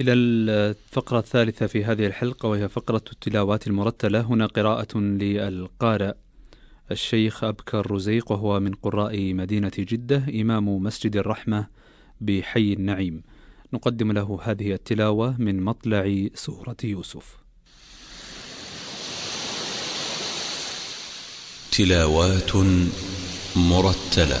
إلى الفقرة الثالثة في هذه الحلقة وهي فقرة التلاوات المرتلة. هنا قراءة للقارئ الشيخ أبكر رزيق وهو من قراء مدينة جدة إمام مسجد الرحمة بحي النعيم. نقدم له هذه التلاوة من مطلع سورة يوسف. تلاوات مرتلة.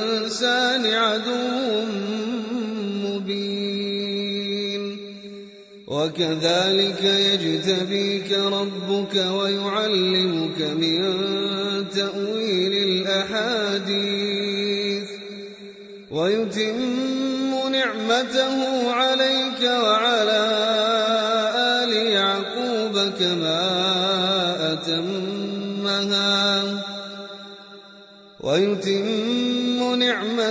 عدو مبين. وكذلك يجتبيك ربك ويعلمك من تأويل الأحاديث. ويتم نعمته عليك وعلى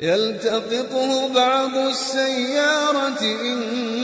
يلتقطه بعض السيارة إن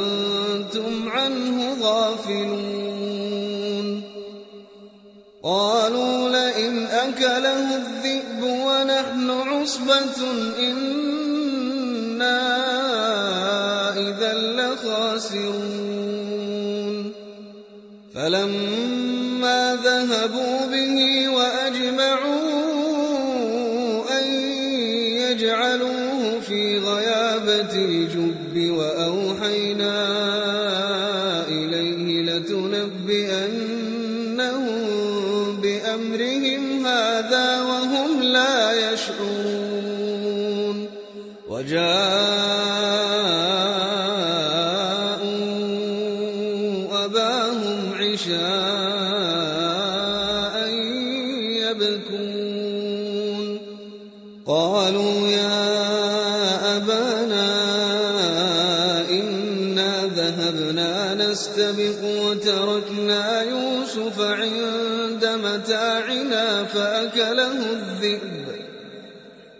قالوا لئن أكله الذئب ونحن عصبة إنا إذا لخاسرون. فلما ذهبوا يشعرون. وجاءوا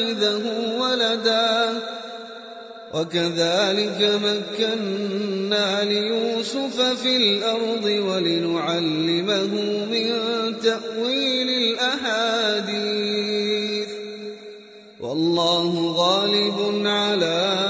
نتخذه ولدا. وكذلك مكنا ليوسف في الأرض ولنعلمه من تأويل الأحاديث. والله غالب على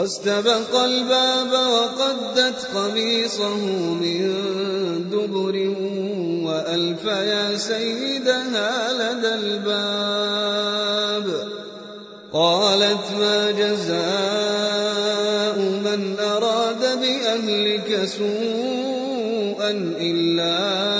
واستبق الباب وقدت قميصه من دبر وألف يا سيدها لدى الباب. قالت ما جزاء من أراد بأهلك سوءا إلا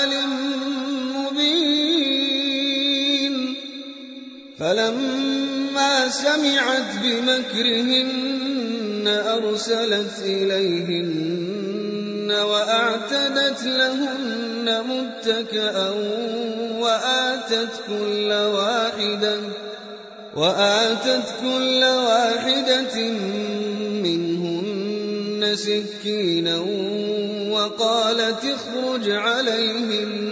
فلما سمعت بمكرهن أرسلت إليهن وأعتدت لهن متكأ وآتت كل واحدة وآتت كل واحدة منهن سكينا وقالت اخرج عليهم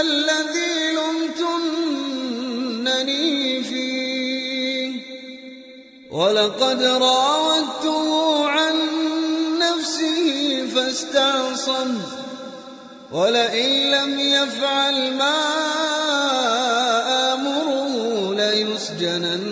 الذي لمتنني فيه. ولقد راودته عن نفسه فاستعصم. ولئن لم يفعل ما آمره ليسجنن.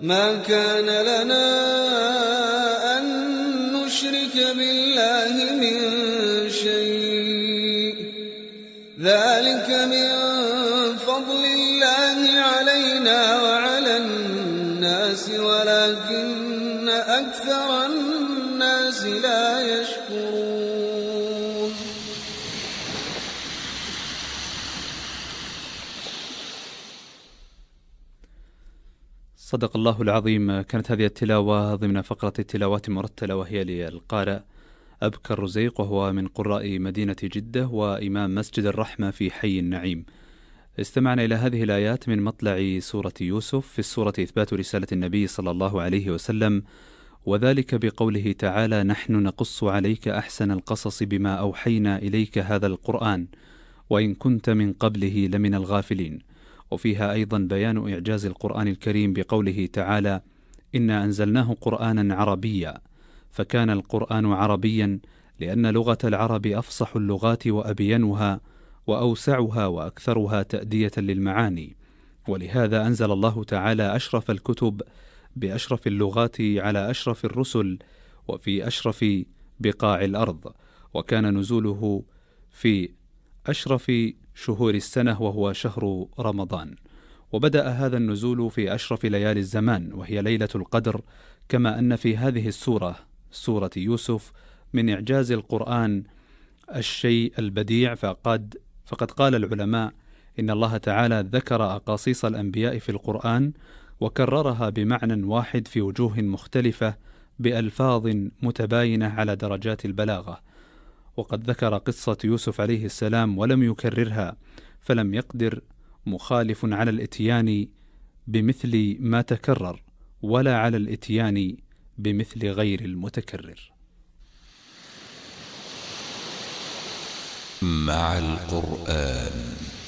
ما كان لنا أن نشرك بالله من شيء. ذلك من فضل الله صدق الله العظيم. كانت هذه التلاوة ضمن فقرة التلاوات المرتلة وهي للقارئ أبكر رزيق وهو من قراء مدينة جدة وإمام مسجد الرحمة في حي النعيم. استمعنا إلى هذه الآيات من مطلع سورة يوسف. في السورة إثبات رسالة النبي صلى الله عليه وسلم وذلك بقوله تعالى نحن نقص عليك أحسن القصص بما أوحينا إليك هذا القرآن وإن كنت من قبله لمن الغافلين وفيها أيضا بيان إعجاز القرآن الكريم بقوله تعالى إنا أنزلناه قرآنا عربيا. فكان القرآن عربيا لأن لغة العرب أفصح اللغات وأبينها وأوسعها وأكثرها تأدية للمعاني. ولهذا أنزل الله تعالى أشرف الكتب بأشرف اللغات على أشرف الرسل وفي أشرف بقاع الأرض. وكان نزوله في أشرف شهور السنة وهو شهر رمضان. وبدأ هذا النزول في أشرف ليالي الزمان وهي ليلة القدر كما أن في هذه السورة سورة يوسف من إعجاز القرآن الشيء البديع فقد فقد قال العلماء إن الله تعالى ذكر أقاصيص الأنبياء في القرآن وكررها بمعنى واحد في وجوه مختلفة بألفاظ متباينة على درجات البلاغة. وقد ذكر قصة يوسف عليه السلام ولم يكررها فلم يقدر مخالف على الإتيان بمثل ما تكرر ولا على الإتيان بمثل غير المتكرر. مع القرآن.